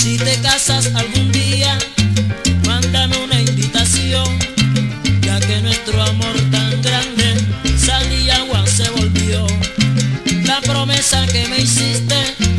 Si te casas algún día, mándame una invitación, ya que nuestro amor tan grande, sal y se volvió. La promesa que me hiciste.